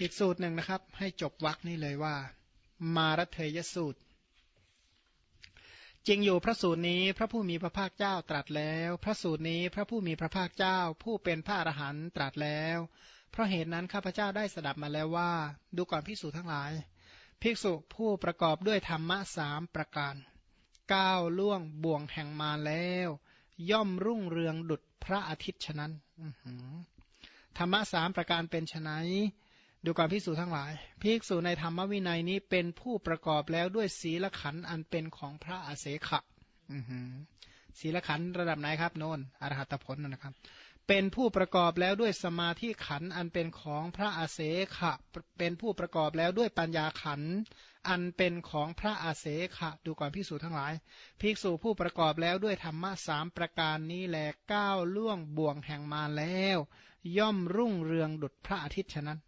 อีกสูตรหนึ่งนะครับ ให้จบวักนี้เลยว่า มารเทยสูตร จริงอยู่พระสูตรนี้พระผู้มีพระภาคเจ้าตรัสแล้ว พระสูตรนี้พระผู้มีพระภาคเจ้า ผู้เป็นพระอรหันต์ตรัสแล้ว เพราะเหตุนั้นข้าพเจ้าได้สดับมาแล้วว่า ดูก่อนภิกษุทั้งหลาย ภิกษุผู้ประกอบด้วยธรรมะสามประการก้าวล่วงบ่วงแห่งมาแล้ว ย่อมรุ่งเรืองดุจพระอาทิตย์ฉะนั้นธรรมะสามประการเป็นไน ดูก่อนภิกษุทั้งหลาย ภิกษุในธรรมวินัยนี้เป็นผู้ประกอบแล้วด้วยศีลขันอันเป็นของพระอาเสขะศีลขันระดับไหนครับโนนอรหัตผลนะครับ เป็นผู้ประกอบแล้วด้วยสมาธิขันอันเป็นของพระอาเสขะ เป็นผู้ประกอบแล้วด้วยปัญญาขันอันเป็นของพระอาเสขะ ดูก่อนภิกษุทั้งหลาย ภิกษุผู้ประกอบแล้วด้วยธรรมะสามประการนี้แหลก้าวล่วงบ่วงแห่งมาแล้ว ย่อมรุ่งเรืองดุจพระอาทิตย์ฉะนั้น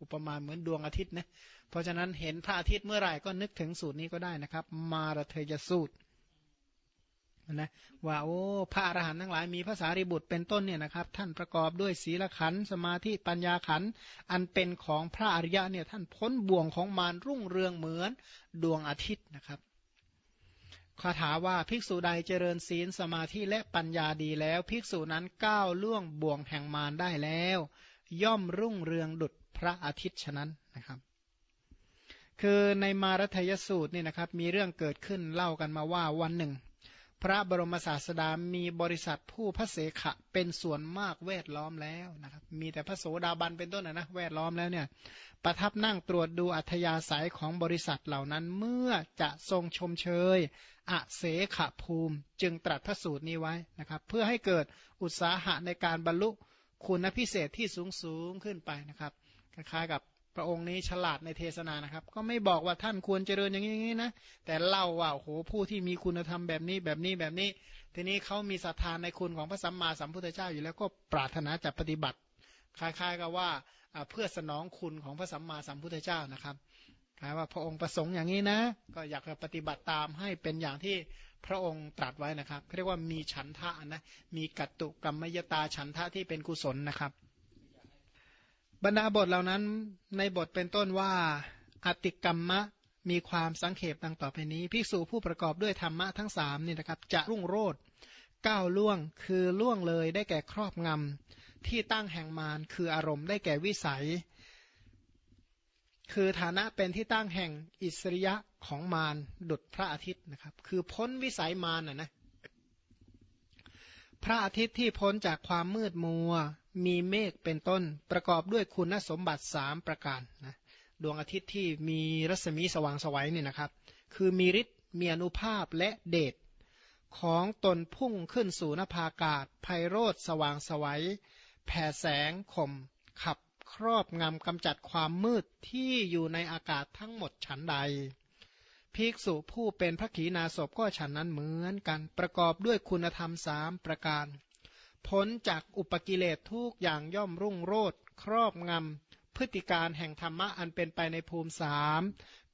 อุปมาเหมือนดวงอาทิตย์นะเพราะฉะนั้นเห็นพระอาทิตย์เมื่อไหร่ก็นึกถึงสูตรนี้ก็ได้นะครับ มารเทยสูตรนะว่าโอ้พระอรหันต์ทั้งหลายมีภาษาริบุตรเป็นต้นเนี่ยนะครับ ท่านประกอบด้วยศีลขันสมาธิปัญญาขันอันเป็นของพระอริยะเนี่ยท่านพ้นบ่วงของมารรุ่งเรืองเหมือนดวงอาทิตย์นะครับ คาถาว่าภิกษุใดเจริญศีลสมาธิและปัญญาดีแล้ว ภิกษุนั้นก้าวล่วงบ่วงแห่งมารได้แล้ว ย่อมรุ่งเรืองดุจพระอาทิตย์ฉะนั้นนะครับ คือในมารทยสูตรนี่นะครับ มีเรื่องเกิดขึ้นเล่ากันมาว่าวันหนึ่ง พระบรมศาสดามีบริษัทผู้พระเสขะเป็นส่วนมากแวดล้อมแล้วนะครับ มีแต่พระโสดาบันเป็นต้นนะนะแวดล้อมแล้วเนี่ยประทับนั่งตรวจดูอัธยาศัยของบริษัทเหล่านั้นเมื่อจะทรงชมเชยอเสขะภูมิ จึงตรัสพระสูตรนี้ไว้นะครับ เพื่อให้เกิดอุตสาหะในการบรรลุคุณพิเศษที่สูงสูงขึ้นไปนะครับคล้ายๆกับ พระองค์นี้ฉลาดในเทศนานะครับ ก็ไม่บอกว่าท่านควรเจริญอย่างนี้นะ แต่เล่าว่าโอ้โหผู้ที่มีคุณธรรมแบบนี้แบบนี้แบบนี้ ทีนี้เขามีศรัทธาในคุณของพระสัมมาสัมพุทธเจ้าอยู่แล้วก็ปรารถนาจะปฏิบัติ คล้าย ๆ กับว่าเพื่อสนองคุณของพระสัมมาสัมพุทธเจ้านะครับคล้ายว่าพระองค์ประสงค์อย่างนี้นะ ก็อยากจะปฏิบัติตามให้เป็นอย่างที่พระองค์ตรัสไว้นะครับเรียกว่ามีฉันทะนะมีกัตตุกรรมยตาฉันทะที่เป็นกุศลนะครับ บรรดาบทเหล่านั้นในบทเป็นต้นว่าอติกรรมะมีความสังเขปดังต่อไปนี้ภิกษุผู้ประกอบด้วยธรรมะทั้งสามนี่นะครับ จะรุ่งโรดก้าวล่วงคือล่วงเลยได้แก่ครอบงำที่ตั้งแห่งมารคืออารมณ์ได้แก่วิสัย คือฐานะเป็นที่ตั้งแห่งอิสริยะของมารดุจพระอาทิตย์นะครับ คือพ้นวิสัยมารนะนะพระอาทิตย์ที่พ้นจากความมืดมัว มีเมฆเป็นต้นประกอบด้วยคุณสมบัติสามประการนะดวงอาทิตย์ที่มีรัศมีสว่างสวัยนี่นะครับ คือมีฤทธิ์มีอนุภาพและเดชของตนพุ่งขึ้นสู่นภาอากาศไพโรธสว่างสวัยแผ่แสงข่มขับครอบงำกำจัดความมืดที่อยู่ในอากาศทั้งหมดฉันใด ภิกษุผู้เป็นพระขีณาสพก็ฉันนั้นเหมือนกัน ประกอบด้วยคุณธรรมสามประการ พ้นจากอุปกิเลสทุกอย่างย่อมรุ่งโรดครอบงำพฤติการแห่งธรรมะอันเป็นไปในภูมิสาม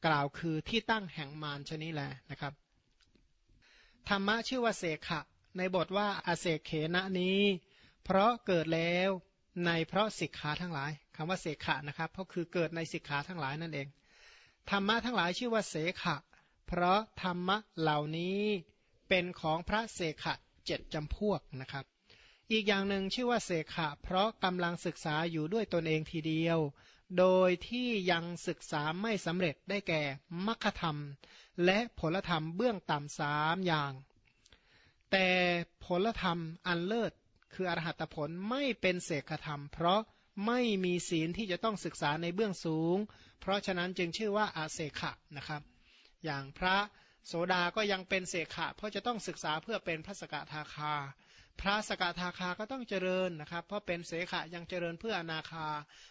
กล่าวคือที่ตั้งแห่งมารชนิแลนะครับ ธรรมะชื่อว่าเสขะ ในบทว่าอาเสกเขนะนี้ เพราะเกิดแล้วในเพราะสิกขาทั้งหลายคำว่าเสขะนะครับเพราะคือเกิดในสิกขาทั้งหลายนั่นเองธรรมะทั้งหลายชื่อว่าเสขะ เพราะธรรมะเหล่านี้เป็นของพระเสขะเจ็ดจำพวกนะครับ อีกอย่างหนึ่งชื่อว่าเสขะ เพราะกำลังศึกษาอยู่ด้วยตนเองทีเดียว โดยที่ยังศึกษาไม่สำเร็จได้แก่มัคธรรม และผลธรรมเบื้องต่ำสามอย่าง แต่ผลธรรมอันเลิศคืออรหัตผลไม่เป็นเสกธรรม เพราะไม่มีศีลที่จะต้องศึกษาในเบื้องสูง เพราะฉะนั้นจึงชื่อว่าอาเสขะนะครับ อย่างพระโสดาก็ยังเป็นเสขะ เพราะจะต้องศึกษาเพื่อเป็นพระสกทาคา พระสกทาคาก็ต้องเจริญนะครับ เพราะเป็นเสขะยังเจริญเพื่ออนาคา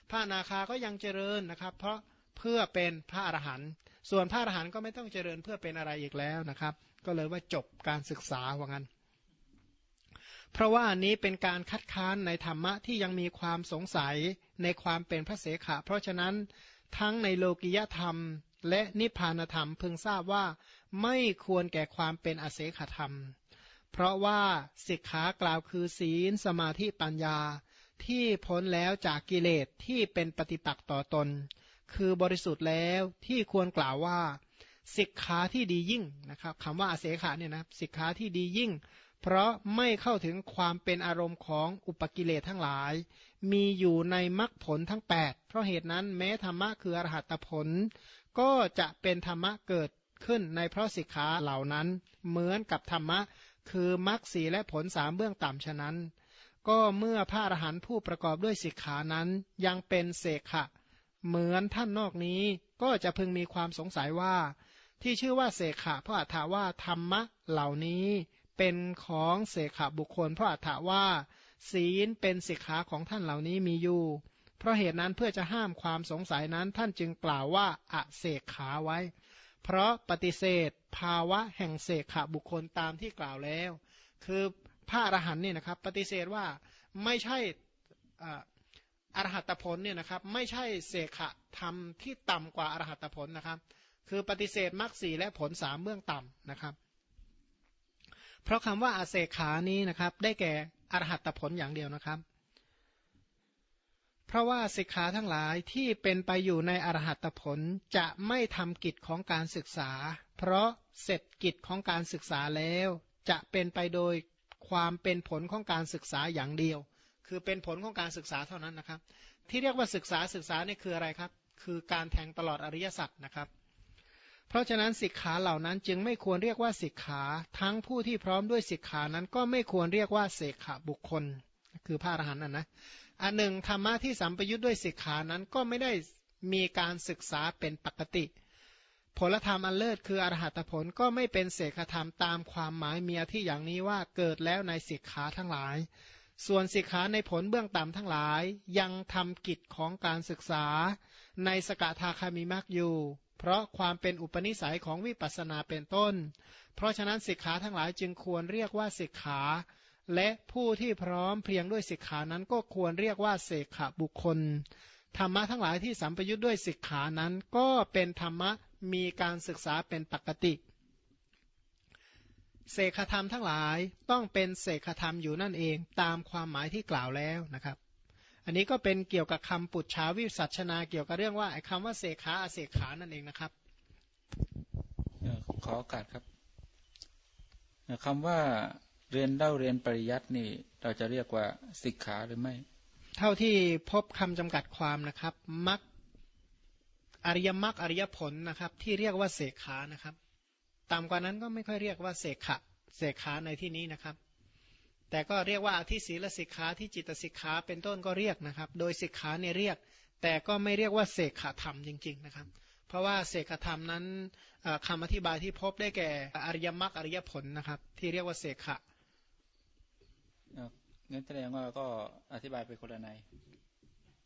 พระอนาคาก็ยังเจริญนะครับ เพราะเพื่อเป็นพระอรหันต์ส่วนพระอรหันต์ก็ไม่ต้องเจริญเพื่อเป็นอะไรอีกแล้วนะครับ ก็เลยว่าจบการศึกษาว่างั้น เพราะว่าอันนี้เป็นการคัดค้านในธรรมะที่ยังมีความสงสัยในความเป็นพระเสขะ เพราะฉะนั้นทั้งในโลกิยธรรมและนิพพานธรรมพึงทราบว่าไม่ควรแก่ความเป็นอเสขธรรม เพราะว่าสิกขากล่าวคือศีลสมาธิปัญญา ที่พ้นแล้วจากกิเลสที่เป็นปฏิปักษ์ต่อตน คือบริสุทธิ์แล้วที่ควรกล่าวว่าสิกขาที่ดียิ่งนะครับคำว่าอาเสขาเนี่ยนะสิกขาที่ดียิ่ง เพราะไม่เข้าถึงความเป็นอารมณ์ของอุปกิเลสทั้งหลาย มีอยู่ในมรรคผลทั้ง 8 เพราะเหตุนั้นแม้ธรรมะคืออรหัตผล ก็จะเป็นธรรมะเกิดขึ้นในเพราะสิกขาเหล่านั้น เหมือนกับธรรมะ คือมรรคสีและผลสามเบื้องต่ำฉะนั้น ก็เมื่อพระอรหันต์ผู้ประกอบด้วยสิกขานั้นยังเป็นเสกขะ เหมือนท่านนอกนี้ก็จะพึงมีความสงสัยว่า ที่ชื่อว่าเสขะเพราะอัฏฐาว่าธรรมะเหล่านี้เป็นของเสขะบุคคล เพราะอัฏฐาว่า ศีลเป็นสิกขาของท่านเหล่านี้มีอยู่ เพราะเหตุนั้นเพื่อจะห้ามความสงสัยนั้นท่านจึงกล่าวว่าอเสกขาไว้ เพราะปฏิเสธ ภาวะแห่งเสกขะบุคคลตามที่กล่าวแล้ว คือพระอรหันต์เนี่ยนะครับ ปฏิเสธว่าไม่ใช่อรหัตผลเนี่ยนะครับ ไม่ใช่เสกขะธรรมที่ต่ำกว่าอรหัตผลนะครับ คือปฏิเสธมรรคสีและผลสามเบื้องต่ำนะครับ เพราะคำว่าอาเสขานี้นะครับ ได้แก่อรหัตผลอย่างเดียวนะครับเพราะว่าสิกขาทั้งหลายที่เป็นไปอยู่ในอรหัตผลจะไม่ทำกิจของการศึกษา เพราะเสร็จกิจของการศึกษาแล้วจะเป็นไปโดยความเป็นผลของการศึกษาอย่างเดียว คือเป็นผลของการศึกษาเท่านั้นนะครับ ที่เรียกว่าศึกษาศึกษานี่คืออะไรครับ คือการแทงตลอดอริยสัจนะครับ เพราะฉะนั้นสิกขาเหล่านั้นจึงไม่ควรเรียกว่าสิกขาทั้งผู้ที่พร้อมด้วยสิกขานั้นก็ไม่ควรเรียกว่าเสกขาบุคคล คือพระอรหันต์นะนะอันหนึ่งธรรมะที่สัมปยุทธ์ด้วยสิกขานั้นก็ไม่ได้มีการศึกษาเป็นปกติ ผลธรรมอันเลิศคืออรหัตผลก็ไม่เป็นเสกธรรมตามความหมายเมียที่อย่างนี้ว่าเกิดแล้วในสิกขาทั้งหลาย ส่วนสิกขาในผลเบื้องต่ำทั้งหลาย ยังทำกิจของการศึกษา ในสกทาคามิมักอยู่ เพราะความเป็นอุปนิสัยของวิปัสสนาเป็นต้น เพราะฉะนั้นสิกขาทั้งหลายจึงควรเรียกว่าสิกขา และผู้ที่พร้อมเพียงด้วยสิกขานั้นก็ควรเรียกว่าเสกขบุคคล ธรรมะทั้งหลายที่สัมปยุทธ์ด้วยสิกขานั้นก็เป็นธรรมะ มีการศึกษาเป็นปกติเสกธรรมทั้งหลายต้องเป็นเสกธรรมอยู่นั่นเองตามความหมายที่กล่าวแล้วนะครับ อันนี้ก็เป็นเกี่ยวกับคำปุจฉาวิสัชนาเกี่ยวกับเรื่องว่าไอ้คำว่าเสขาอาเสขานั่นเองนะครับขอโอกาสครับคำว่าเรียนเล่าเรียนปริยัตินี่ เราจะเรียกว่าสิกขาหรือไม่ เท่าที่พบคำจำกัดความนะครับมัก อริยมรรคอริยผลนะครับที่เรียกว่าเสกขานะครับต่ำกว่านั้นก็ไม่ค่อยเรียกว่าเสกขะเสกขาในที่นี้นะครับ แต่ก็เรียกว่าที่ศีลสิกขาที่จิตสิกขาเป็นต้นก็เรียกนะครับ โดยสิกขาเนี่ยเรียก แต่ก็ไม่เรียกว่าเสกขธรรมจริง ๆนะครับ เพราะว่าเสกขธรรมนั้นคำอธิบายที่พบได้แก่อริยมรรคอริยผลนะครับ ที่เรียกว่าเสกขะงั้นแสดงว่าก็อธิบายไปคนละใน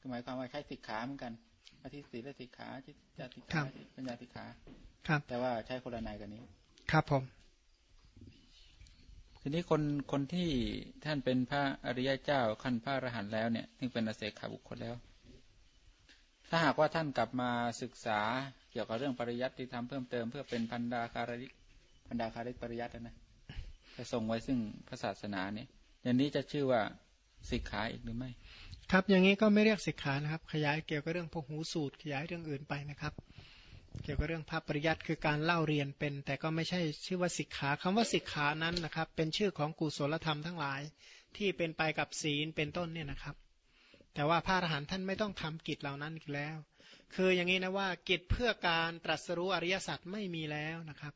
หมายความว่าใช้สิกขาเหมือนกัน อธิศีลสิกขาจิตสิกขาปัญญาสิกขาครับ แต่ว่าใช้คนละในกันนี้ ครับผมทีนี้คนคนที่ท่านเป็นพระอริยเจ้าขั้นพระอรหันต์แล้วเนี่ยถึงเป็นอาเสขาบุคคลแล้ว ถ้าหากว่าท่านกลับมาศึกษาเกี่ยวกับเรื่องปริยัติที่ทำเพิ่มเติมเพื่อเป็นพันดาคาริกพันดาคาริกปริยัตินะจะส่งไว้ซึ่งพระศาสนาเนี่ยอย่างนี้จะชื่อว่าสิกขาอีกหรือไม่ ครับอย่างนี้ก็ไม่เรียกสิกขานะครับ ขยายเกี่ยวกับเรื่องพหูสูตร ขยายเรื่องอื่นไปนะครับ เกี่ยวกับเรื่องพระปริยัติคือการเล่าเรียนเป็น แต่ก็ไม่ใช่ชื่อว่าสิกขาคำว่าสิกขานั้นนะครับ เป็นชื่อของกุศลธรรมทั้งหลาย ที่เป็นไปกับศีลเป็นต้นเนี่ยนะครับ แต่ว่าพระอรหันต์ท่านไม่ต้องทำกิจเหล่านั้นอีกแล้ว คืออย่างนี้นะว่ากิจเพื่อการตรัสรู้อริยสัจไม่มีแล้วนะครับ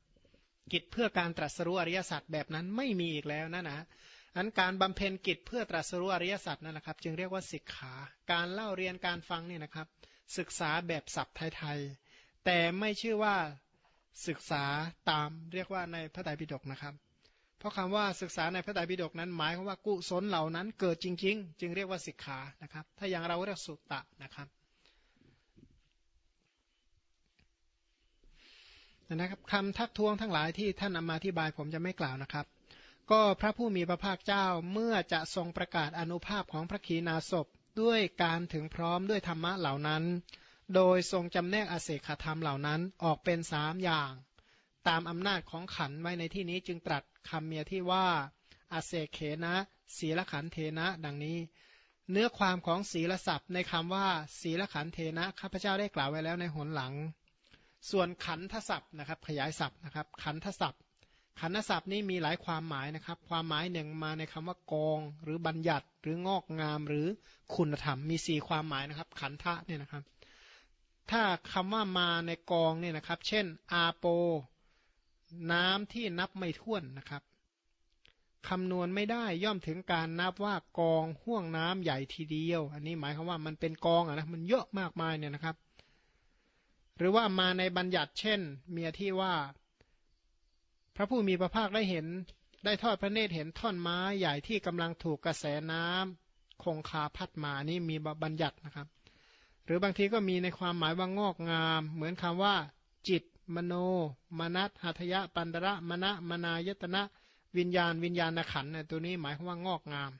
กิจเพื่อการตรัสรู้อริยสัจแบบนั้นไม่มีอีกแล้วนะนะ อันการบำเพ็ญกิจเพื่อตรัสรู้อริยสัจนั่นนะครับ จึงเรียกว่าสิกขา การเล่าเรียนการฟังเนี่ยนะครับ ศึกษาแบบศัพท์ไทยๆแต่ไม่ชื่อว่าศึกษาตามเรียกว่าในพระไตรปิฎกนะครับ เพราะคำว่าศึกษาในพระไตรปิฎกนั้นหมายความว่ากุศลเหล่านั้นเกิดจริง ๆ จึงเรียกว่าศิกขานะครับ ถ้าอย่างเราเรียกสุตตะนะครับนะครับคำทักท้วงทั้งหลายที่ท่านนำมาอธิบายผมจะไม่กล่าวนะครับ ก็พระผู้มีพระภาคเจ้าเมื่อจะทรงประกาศอนุภาพของพระขีณาสพด้วยการถึงพร้อมด้วยธรรมะเหล่านั้น โดยทรงจำแนกอาเสขธรรมเหล่านั้นออกเป็นสามอย่าง ตามอำนาจของขันไว้ในที่นี้จึงตรัสคำเมียที่ว่าอาเสเขนะ ศีลขันเทนะ ดังนี้ เนื้อความของศีลศัพท์ในคำว่า ศีลขันเทนะข้าพเจ้าได้กล่าวไว้แล้วในหนหลัง ส่วนขันทศัพท์นะครับ ขยายศัพท์นะครับ ขันทศัพท์ ขันทศัพท์นี้มีหลายความหมายนะครับ ความหมายหนึ่งมาในคำว่ากอง หรือบัญญัติ หรืองอกงามหรือคุณธรรมมีสี่ความหมายนะครับ ขันทะเนี่ยนะครับ ถ้าคำว่ามาในกองเนี่ยนะครับ เช่น อาโป น้ำที่นับไม่ถ้วนนะครับคำนวณไม่ได้ย่อมถึงการนับว่ากองห่วงน้ำใหญ่ทีเดียว อันนี้หมายความว่ามันเป็นกองอะนะมันเยอะมากมายเนี่ยนะครับ หรือว่ามาในบัญญัติเช่น เมียที่ว่า พระผู้มีพระภาคได้เห็นได้ทอดพระเนตรเห็นท่อนไม้ใหญ่ที่กำลังถูกกระแสน้ำคงคาพัดมานี่มีบัญญัตินะครับ หรือบางทีก็มีในความหมายว่างอกงาม เหมือนคำว่า จิต มโน มนัตหัตยะปันดระมณะมนายตนะ วิญญาณ วิญญาณขันเนี่ยตัวนี้หมายความว่างอกงาม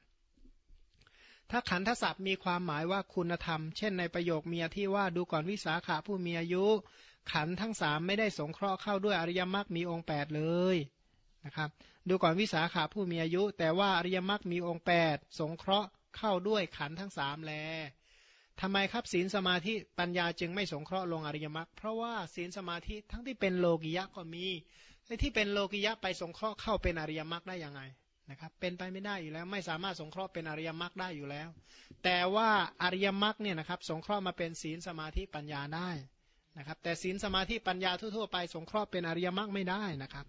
ถ้าขันทศัพท์มีความหมายว่าคุณธรรม เช่นในประโยคเมียที่ว่าดูก่อนวิสาขาผู้มีอายุ ขันทั้งสามไม่ได้สงเคราะห์เข้าด้วยอริยมรรคมีองค์แปดเลยนะครับดูก่อนวิสาขาผู้มีอายุ แต่ว่าอริยมรรคมีองค์แปดสงเคราะห์เข้าด้วยขันทั้งสามแลทำไมครับศีลสมาธิปัญญาจึงไม่สงเคราะห์ลงอริยมรรคเพราะว่าศีลสมาธิทั้งที่เป็นโลกิยะก็มีไอ้ที่เป็นโลกิยะไปสงเคราะห์เข้าเป็นอริยมรรคได้ยังไงนะครับเป็นไปไม่ได้อยู่แล้วไม่สามารถสงเคราะห์เป็นอริยมรรคได้อยู่แล้ว แต่ว่าอริยมรรคเนี่ยนะครับสงเคราะห์มาเป็นศีลสมาธิปัญญาได้ นะครับแต่ศีลสมาธิปัญญาทั่วๆไปสงเคราะห์เป็นอริยมรรคไม่ได้นะครับ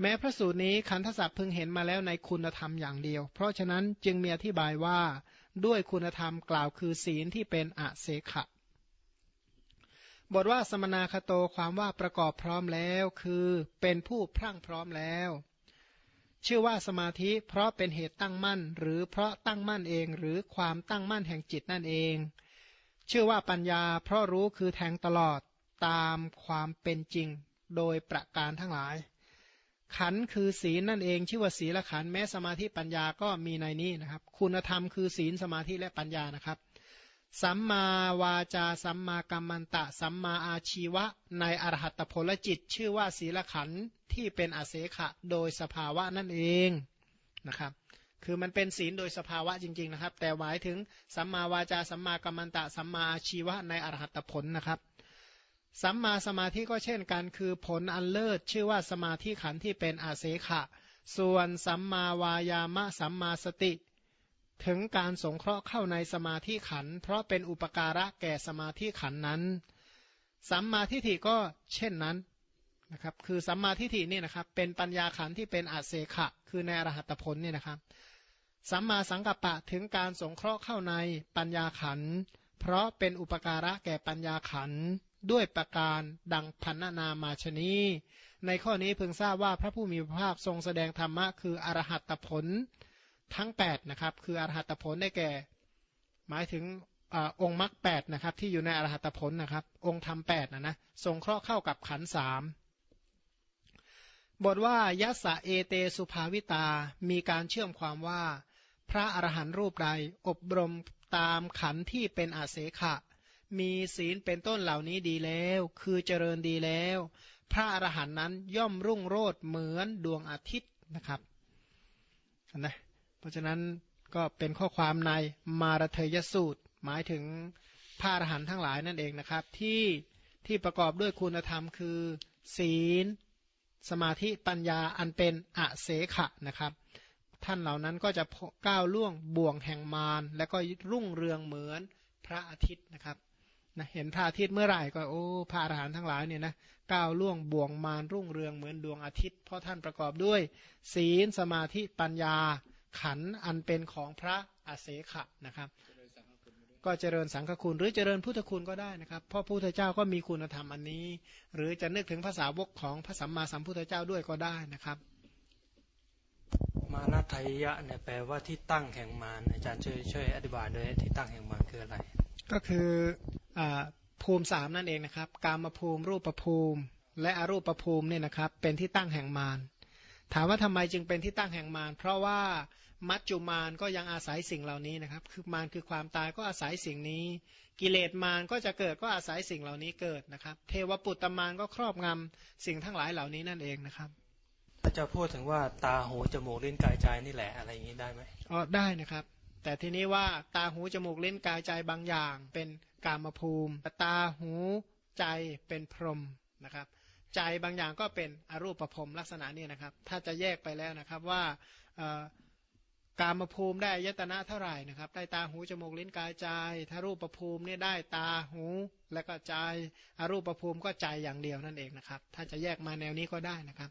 แม้พระสูตรนี้ขันธศัพท์พึงเห็นมาแล้วในคุณธรรมอย่างเดียว เพราะฉะนั้นจึงมีอธิบายว่าด้วยคุณธรรมกล่าวคือศีลที่เป็นอเสขะบทว่าสมนาคโตความว่าประกอบพร้อมแล้วคือเป็นผู้พรั่งพร้อมแล้ว ชื่อว่าสมาธิเพราะเป็นเหตุตั้งมั่น หรือเพราะตั้งมั่นเอง หรือความตั้งมั่นแห่งจิตนั่นเอง ชื่อว่าปัญญาเพราะรู้คือแทงตลอดตามความเป็นจริงโดยประการทั้งหลาย ขันคือศีลนั่นเองชื่อว่าศีลขันแม้สมาธิปัญญาก็มีในนี้นะครับ คุณธรรมคือศีลสมาธิและปัญญานะครับ สัมมาวาจาสัมมากัมมันตะ สัมมาอาชีวะ ในอรหัตผลจิต ชื่อว่าศีลขันที่เป็นอาเสขะโดยสภาวะนั่นเองนะครับ คือมันเป็นศีลโดยสภาวะจริง ๆนะครับ แต่หมายถึงสัมมาวาจาสัมมากัมมันตะสัมมาชีวะในอรหัตผลนะครับ สัมมาสมาธิก็เช่นกัน คือผลอันเลิศชื่อว่าสมาธิขันธ์ที่เป็นอาเสขะ ส่วนสัมมาวายามะสัมมาสติ ถึงการสงเคราะห์เข้าในสมาธิขันเพราะเป็นอุปการะแก่สมาธิขันนั้น สัมมาทิฏฐิก็เช่นนั้นนะครับคือสัมมาทิฏฐินี่นะครับเป็นปัญญาขันที่เป็นอาเซขะ คือในอรหัตผลนี่นะครับ สัมมาสังกัปปะถึงการสงเคราะห์เข้าในปัญญาขัน เพราะเป็นอุปการะแก่ปัญญาขันด้วยประการดังพันนามาชนี ในข้อนี้เพิ่งทราบว่าพระผู้มีพระภาคทรงแสดงธรรมะคืออรหัตผลทั้ง8นะครับคืออรหัตผลได้แก่ หมายถึงอองค์มรรคแนะครับที่อยู่ในอรหัตผลนะครับองค์ธรรมแปดนะนะทรงเคราะห์เข้ากับขันสามบทว่ายัสเอเตสุภาวิตา มีการเชื่อมความว่า พระอรหันต์รูปใดอบรมตามขันที่เป็นอาเสขะ มีศีลเป็นต้นเหล่านี้ดีแล้ว คือเจริญดีแล้ว พระอรหันต์นั้นย่อมรุ่งโรดเหมือนดวงอาทิตย์นะครับนะราะฉะนั้นก็เป็นข้อความในมารเทยสูตร หมายถึงพระอรหันต์ทั้งหลายนั่นเองนะครับ ที่ที่ประกอบด้วยคุณธรรมคือ ศีล สมาธิปัญญาอันเป็นอเสขะนะครับ ท่านเหล่านั้นก็จะก้าวล่วงบ่วงแห่งมารและก็รุ่งเรืองเหมือนพระอาทิตย์นะครับนะเห็นพระอาทิตย์เมื่อไหร่ก็โอ้พระอรหันต์ทั้งหลายเนี่ยนะก้าวล่วงบ่วงมารรุ่งเรืองเหมือนดวงอาทิตย์ เพราะท่านประกอบด้วย ศีลสมาธิปัญญาขันอันเป็นของพระอาเสขะนะครับ ก็เจริญสังฆคุณ หรือเจริญพุทธคุณก็ได้นะครับเพราะพุทธเจ้าก็มีคุณธรรมอันนี้ หรือจะนึกถึงภาษาวกของพระสัมมาสัมพุทธเจ้าด้วยก็ได้นะครับ มานาไทยะเนี่ยแปลว่าที่ตั้งแห่งมารอาจารย์ช่วยช่วยอธิบายด้วยที่ตั้งแห่งมารคืออะไร ก็คืออภูมิสามนั่นเองนะครับ กามภูมิรูปภูมิ และอรูปภูมิเนี่ยนะครับ เป็นที่ตั้งแห่งมารถามว่าทำไมจึงเป็นที่ตั้งแห่งมารเพราะว่ามัจจุมานก็ยังอาศัยสิ่งเหล่านี้นะครับ คือมารคือความตายก็อาศัยสิ่งนี้ กิเลสมารก็จะเกิดก็อาศัยสิ่งเหล่านี้เกิดนะครับ เทวปุตตมารก็ครอบงำสิ่งทั้งหลายเหล่านี้นั่นเองนะครับ ถ้าจะพูดถึงว่าตาหูจมูกลิ้นกายใจนี่แหละอะไรอย่างนี้ได้ไหมอ๋อได้นะครับ แต่ทีนี้ว่าตาหูจมูกเล่นกายใจบางอย่าง เป็นกามภูมิ ตาหูใจเป็นพรหมนะครับ ใจบางอย่างก็เป็นอรูปภพลักษณะนี้นะครับ ถ้าจะแยกไปแล้วนะครับว่ากามภูมิได้ยตนะเท่าไหร่นะครับ ได้ตาหูจมูกลิ้นกายใจถ้ารูปประภูมินี่ได้ตาหูและก็ใจอรูปประภูมิก็ใจอย่างเดียวนั่นเองนะครับ ถ้าจะแยกมาแนวนี้ก็ได้นะครับ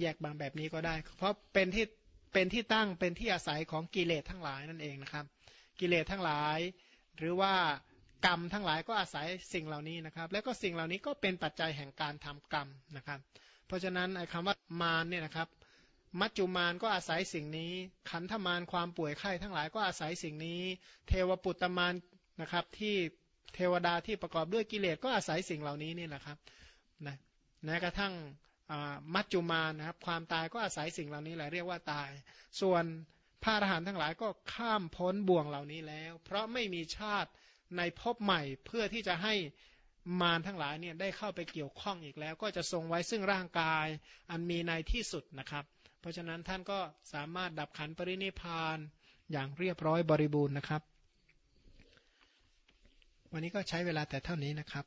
แยกบางแบบนี้ก็ได้ เพราะเป็นที่เป็นที่ตั้งเป็นที่อาศัยของกิเลสทั้งหลายนั่นเองนะครับ กิเลสทั้งหลาย หรือว่ากรรมทั้งหลายก็อาศัยสิ่งเหล่านี้นะครับ แล้วก็สิ่งเหล่านี้ก็เป็นปัจจัยแห่งการทำกรรมนะครับ เพราะฉะนั้นไอ้คำว่ามารเนี่ยนะครับมัจจุมานก็อาศัยสิ่งนี้ ขันธมานความป่วยไข้ทั้งหลายก็อาศัยสิ่งนี้ เทวปุตตมานนะครับที่เทวดาที่ประกอบด้วยกิเลสก็อาศัยสิ่งเหล่านี้นี่แหละครับนะแม้กระทั่ง มัจจุมานนะครับความตายก็อาศัยสิ่งเหล่านี้แหละเรียกว่าตาย ส่วนพระอรหันต์ทั้งหลายก็ข้ามพ้นบ่วงเหล่านี้แล้ว เพราะไม่มีชาติในภพใหม่เพื่อที่จะให้มารทั้งหลายเนี่ยได้เข้าไปเกี่ยวข้องอีกแล้ว ก็จะทรงไว้ซึ่งร่างกายอันมีในที่สุดนะครับ เพราะฉะนั้นท่านก็สามารถดับขันปรินิพานอย่างเรียบร้อยบริบูรณ์นะครับ วันนี้ก็ใช้เวลาแต่เท่านี้นะครับ